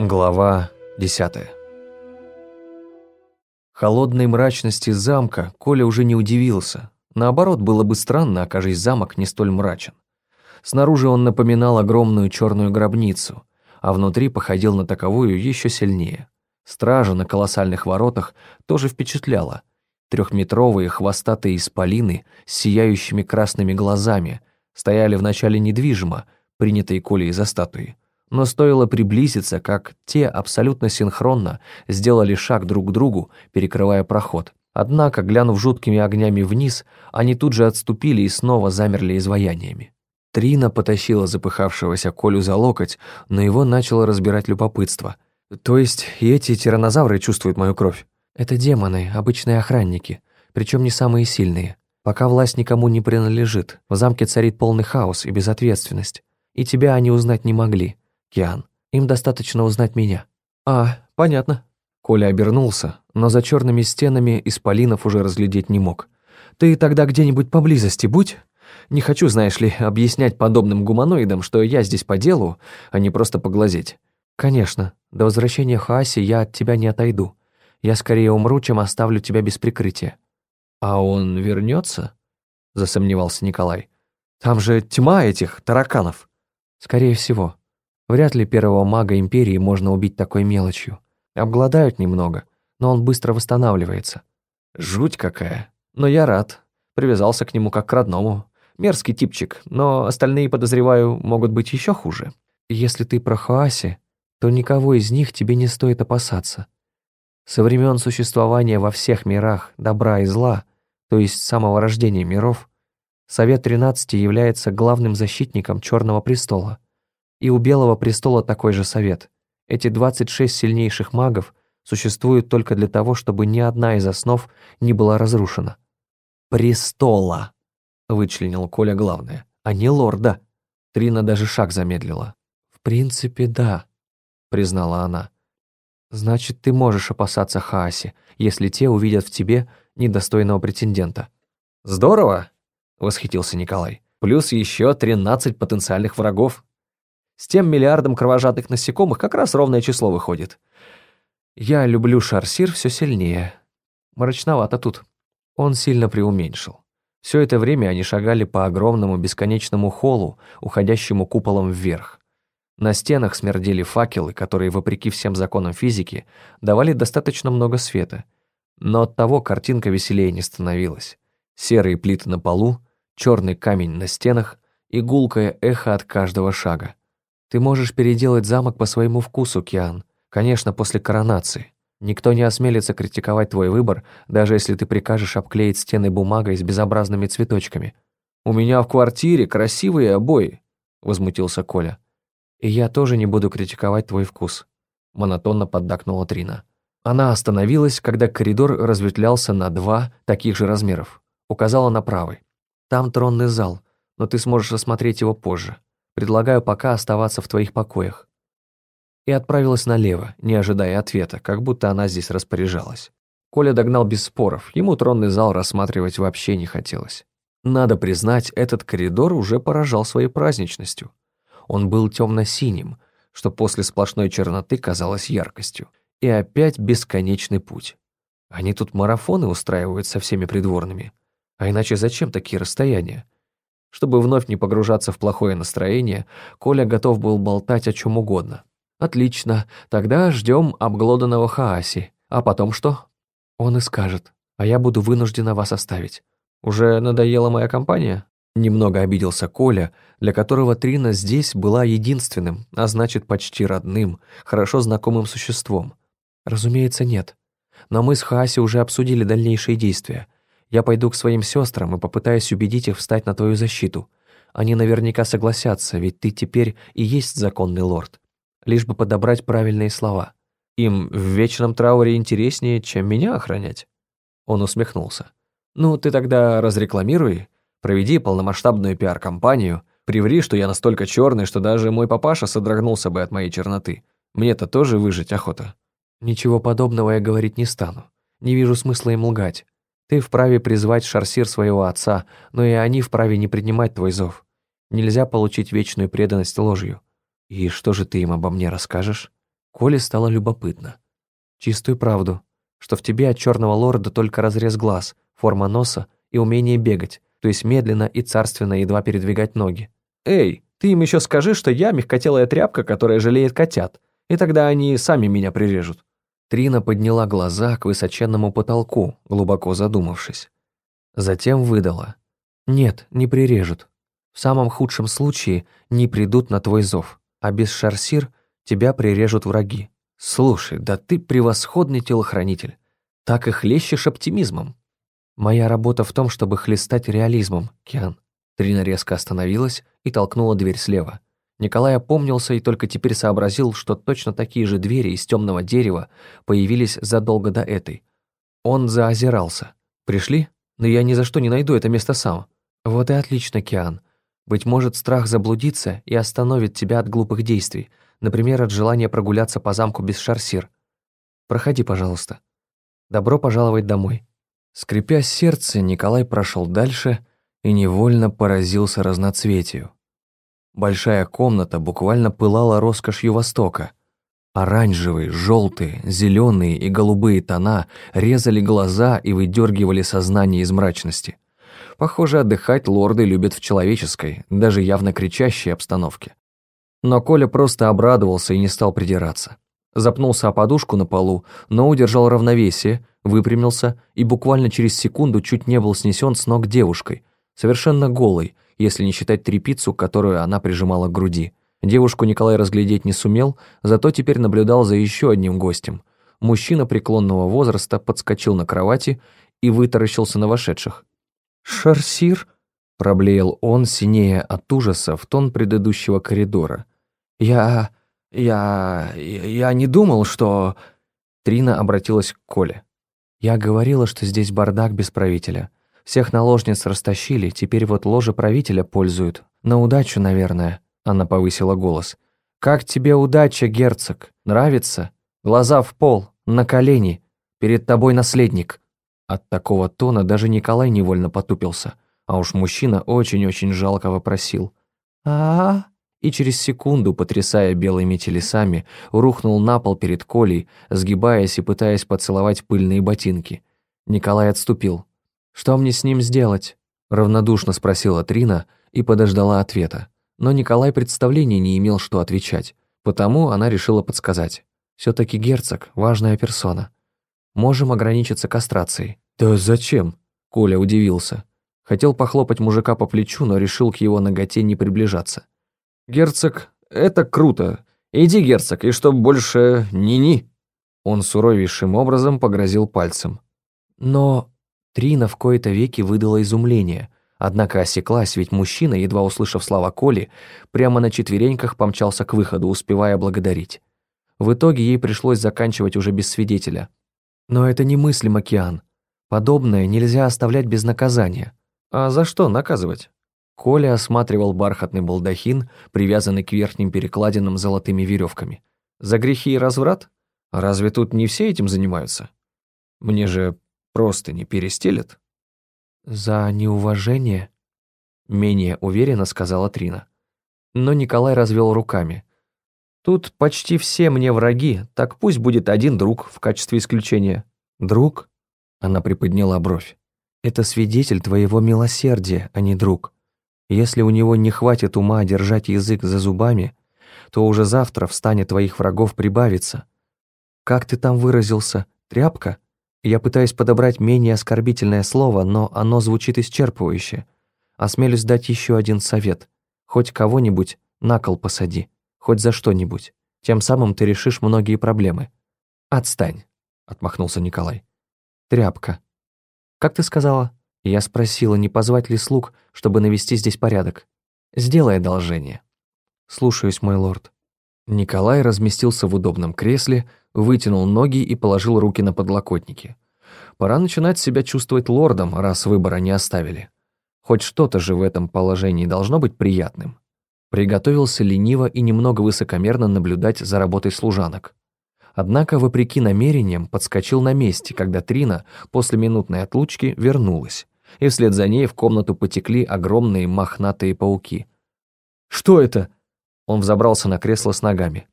Глава 10 Холодной мрачности замка Коля уже не удивился. Наоборот, было бы странно, окажись замок не столь мрачен. Снаружи он напоминал огромную черную гробницу, а внутри походил на таковую еще сильнее. Стража на колоссальных воротах тоже впечатляла. Трехметровые хвостатые исполины с сияющими красными глазами стояли вначале недвижимо, принятые Колей за статуи. Но стоило приблизиться, как те абсолютно синхронно сделали шаг друг к другу, перекрывая проход. Однако, глянув жуткими огнями вниз, они тут же отступили и снова замерли изваяниями. Трина потащила запыхавшегося Колю за локоть, но его начало разбирать любопытство. «То есть и эти тиранозавры чувствуют мою кровь?» «Это демоны, обычные охранники, причем не самые сильные. Пока власть никому не принадлежит, в замке царит полный хаос и безответственность. И тебя они узнать не могли. Киан. Им достаточно узнать меня». «А, понятно». Коля обернулся, но за черными стенами исполинов уже разглядеть не мог. «Ты тогда где-нибудь поблизости будь. Не хочу, знаешь ли, объяснять подобным гуманоидам, что я здесь по делу, а не просто поглазеть». «Конечно. До возвращения Хааси я от тебя не отойду. Я скорее умру, чем оставлю тебя без прикрытия». «А он вернется? засомневался Николай. «Там же тьма этих тараканов». «Скорее всего. Вряд ли первого мага Империи можно убить такой мелочью. Обгладают немного, но он быстро восстанавливается. Жуть какая. Но я рад. Привязался к нему как к родному. Мерзкий типчик, но остальные, подозреваю, могут быть еще хуже. Если ты про Хааси, то никого из них тебе не стоит опасаться. Со времен существования во всех мирах добра и зла, то есть самого рождения миров, Совет Тринадцати является главным защитником Черного Престола. И у Белого престола такой же совет. Эти 26 сильнейших магов существуют только для того, чтобы ни одна из основ не была разрушена. «Престола!» — вычленил Коля главное, а не лорда. Трина даже шаг замедлила. «В принципе, да», — признала она. «Значит, ты можешь опасаться Хааси, если те увидят в тебе недостойного претендента». «Здорово!» — восхитился Николай. «Плюс еще 13 потенциальных врагов. С тем миллиардом кровожадных насекомых как раз ровное число выходит. Я люблю шарсир все сильнее. Мрачновато тут. Он сильно преуменьшил. Все это время они шагали по огромному бесконечному холлу, уходящему куполом вверх. На стенах смердели факелы, которые, вопреки всем законам физики, давали достаточно много света. Но от того картинка веселее не становилась. Серые плиты на полу, черный камень на стенах и гулкое эхо от каждого шага. Ты можешь переделать замок по своему вкусу, Киан. Конечно, после коронации. Никто не осмелится критиковать твой выбор, даже если ты прикажешь обклеить стены бумагой с безобразными цветочками. «У меня в квартире красивые обои», — возмутился Коля. «И я тоже не буду критиковать твой вкус», — монотонно поддакнула Трина. Она остановилась, когда коридор разветвлялся на два таких же размеров. Указала на правый. «Там тронный зал, но ты сможешь осмотреть его позже. Предлагаю пока оставаться в твоих покоях». И отправилась налево, не ожидая ответа, как будто она здесь распоряжалась. Коля догнал без споров, ему тронный зал рассматривать вообще не хотелось. Надо признать, этот коридор уже поражал своей праздничностью. Он был темно-синим, что после сплошной черноты казалось яркостью. И опять бесконечный путь. Они тут марафоны устраивают со всеми придворными. А иначе зачем такие расстояния? Чтобы вновь не погружаться в плохое настроение, Коля готов был болтать о чем угодно. «Отлично, тогда ждем обглоданного Хааси. А потом что?» «Он и скажет, а я буду вынуждена вас оставить. Уже надоела моя компания?» Немного обиделся Коля, для которого Трина здесь была единственным, а значит, почти родным, хорошо знакомым существом. «Разумеется, нет. Но мы с Хааси уже обсудили дальнейшие действия. Я пойду к своим сестрам и попытаюсь убедить их встать на твою защиту. Они наверняка согласятся, ведь ты теперь и есть законный лорд. Лишь бы подобрать правильные слова. Им в вечном трауре интереснее, чем меня охранять». Он усмехнулся. «Ну, ты тогда разрекламируй, проведи полномасштабную пиар-компанию, приври, что я настолько черный, что даже мой папаша содрогнулся бы от моей черноты. Мне-то тоже выжить охота». «Ничего подобного я говорить не стану. Не вижу смысла им лгать. Ты вправе призвать шарсир своего отца, но и они вправе не принимать твой зов. Нельзя получить вечную преданность ложью. И что же ты им обо мне расскажешь? Коле стало любопытно. Чистую правду, что в тебе от черного лорда только разрез глаз, форма носа и умение бегать, то есть медленно и царственно едва передвигать ноги. «Эй, ты им еще скажи, что я мягкотелая тряпка, которая жалеет котят, и тогда они сами меня прирежут». Трина подняла глаза к высоченному потолку, глубоко задумавшись. Затем выдала. «Нет, не прирежут. В самом худшем случае не придут на твой зов, а без шарсир тебя прирежут враги. Слушай, да ты превосходный телохранитель. Так и хлещешь оптимизмом. Моя работа в том, чтобы хлестать реализмом, Киан. Трина резко остановилась и толкнула дверь слева. Николай опомнился и только теперь сообразил, что точно такие же двери из темного дерева появились задолго до этой. Он заозирался. «Пришли? Но я ни за что не найду это место сам». «Вот и отлично, Киан. Быть может, страх заблудиться и остановит тебя от глупых действий, например, от желания прогуляться по замку без шарсир. Проходи, пожалуйста. Добро пожаловать домой». Скрипя сердце, Николай прошел дальше и невольно поразился разноцветию. Большая комната буквально пылала роскошью Востока. Оранжевые, желтые, зеленые и голубые тона резали глаза и выдергивали сознание из мрачности. Похоже, отдыхать лорды любят в человеческой, даже явно кричащей обстановке. Но Коля просто обрадовался и не стал придираться. Запнулся о подушку на полу, но удержал равновесие, выпрямился и буквально через секунду чуть не был снесен с ног девушкой, совершенно голой, если не считать трепицу, которую она прижимала к груди. Девушку Николай разглядеть не сумел, зато теперь наблюдал за еще одним гостем. Мужчина преклонного возраста подскочил на кровати и вытаращился на вошедших. «Шарсир?» – проблеял он, синее от ужаса в тон предыдущего коридора. «Я... я... я не думал, что...» Трина обратилась к Коле. «Я говорила, что здесь бардак без правителя. Всех наложниц растащили, теперь вот ложе правителя пользуют. На удачу, наверное», — она повысила голос. «Как тебе удача, герцог? Нравится? Глаза в пол, на колени. Перед тобой наследник». От такого тона даже Николай невольно потупился, а уж мужчина очень-очень жалко вопросил. а, -а, И через секунду, потрясая белыми телесами, рухнул на пол перед Колей, сгибаясь и пытаясь поцеловать пыльные ботинки. Николай отступил. «Что мне с ним сделать?» – равнодушно спросила Трина и подождала ответа. Но Николай представления не имел, что отвечать, потому она решила подсказать. «Все-таки герцог – важная персона. Можем ограничиться кастрацией». «Да зачем?» – Коля удивился. Хотел похлопать мужика по плечу, но решил к его ноготе не приближаться. «Герцог, это круто. Иди, герцог, и чтоб больше ни-ни». Он суровейшим образом погрозил пальцем. «Но...» Трина в кои-то веки выдала изумление, однако осеклась, ведь мужчина, едва услышав слова Коли, прямо на четвереньках помчался к выходу, успевая благодарить. В итоге ей пришлось заканчивать уже без свидетеля. Но это не мыслим, Океан. Подобное нельзя оставлять без наказания. А за что наказывать? Коля осматривал бархатный балдахин, привязанный к верхним перекладинам золотыми веревками. За грехи и разврат? Разве тут не все этим занимаются? Мне же просто не перестелят?» «За неуважение?» — менее уверенно сказала Трина. Но Николай развел руками. «Тут почти все мне враги, так пусть будет один друг в качестве исключения». «Друг?» — она приподняла бровь. «Это свидетель твоего милосердия, а не друг. Если у него не хватит ума держать язык за зубами, то уже завтра в стане твоих врагов прибавится. Как ты там выразился? Тряпка?» Я пытаюсь подобрать менее оскорбительное слово, но оно звучит исчерпывающе. Осмелюсь дать еще один совет. Хоть кого-нибудь на кол посади, хоть за что-нибудь. Тем самым ты решишь многие проблемы. «Отстань», — отмахнулся Николай. «Тряпка». «Как ты сказала?» Я спросила, не позвать ли слуг, чтобы навести здесь порядок. «Сделай одолжение». «Слушаюсь, мой лорд». Николай разместился в удобном кресле, вытянул ноги и положил руки на подлокотники. Пора начинать себя чувствовать лордом, раз выбора не оставили. Хоть что-то же в этом положении должно быть приятным. Приготовился лениво и немного высокомерно наблюдать за работой служанок. Однако, вопреки намерениям, подскочил на месте, когда Трина после минутной отлучки вернулась, и вслед за ней в комнату потекли огромные мохнатые пауки. «Что это?» Он взобрался на кресло с ногами.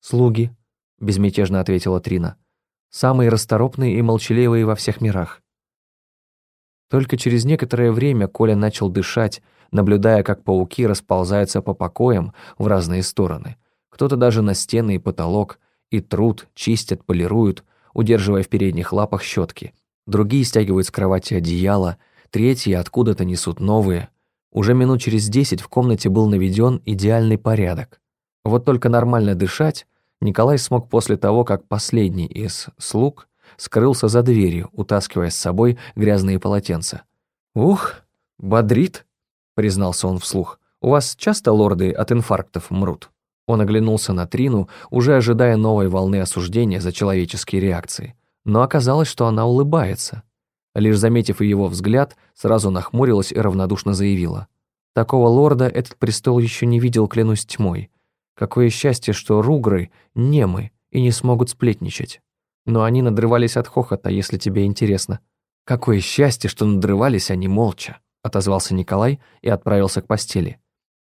«Слуги», безмятежно ответила Трина. «Самые расторопные и молчаливые во всех мирах». Только через некоторое время Коля начал дышать, наблюдая, как пауки расползаются по покоям в разные стороны. Кто-то даже на стены и потолок, и труд, чистят, полируют, удерживая в передних лапах щетки. Другие стягивают с кровати одеяло, третьи откуда-то несут новые. Уже минут через десять в комнате был наведен идеальный порядок. Вот только нормально дышать Николай смог после того, как последний из слуг скрылся за дверью, утаскивая с собой грязные полотенца. «Ух, бодрит», — признался он вслух. «У вас часто лорды от инфарктов мрут?» Он оглянулся на Трину, уже ожидая новой волны осуждения за человеческие реакции. Но оказалось, что она улыбается. Лишь заметив его взгляд, сразу нахмурилась и равнодушно заявила. «Такого лорда этот престол еще не видел, клянусь тьмой. Какое счастье, что ругры немы и не смогут сплетничать. Но они надрывались от хохота, если тебе интересно. Какое счастье, что надрывались они молча», отозвался Николай и отправился к постели.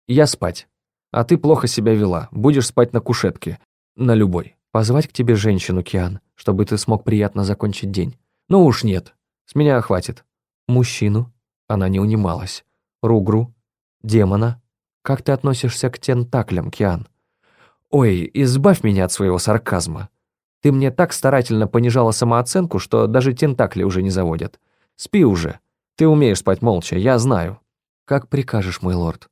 «Я спать». А ты плохо себя вела, будешь спать на кушетке. На любой. Позвать к тебе женщину, Киан, чтобы ты смог приятно закончить день. Ну уж нет. С меня хватит. Мужчину. Она не унималась. Ругру. Демона. Как ты относишься к тентаклям, Киан? Ой, избавь меня от своего сарказма. Ты мне так старательно понижала самооценку, что даже тентакли уже не заводят. Спи уже. Ты умеешь спать молча, я знаю. Как прикажешь, мой лорд.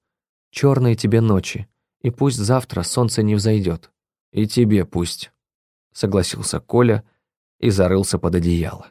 Черные тебе ночи, и пусть завтра солнце не взойдет. И тебе пусть, согласился Коля и зарылся под одеяло.